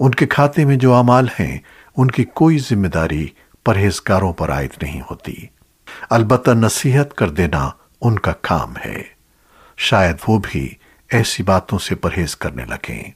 ان کے کھاتے میں جو اعمال ہیں، ان کی کوئی ذمہ داری پرہیزگاروں پر عائد نہیں ہوتی۔ البتہ نصیحت کر دینا ان کا کام ہے۔ شاید وہ بھی ایسی باتوں سے پرہیز کرنے لگیں۔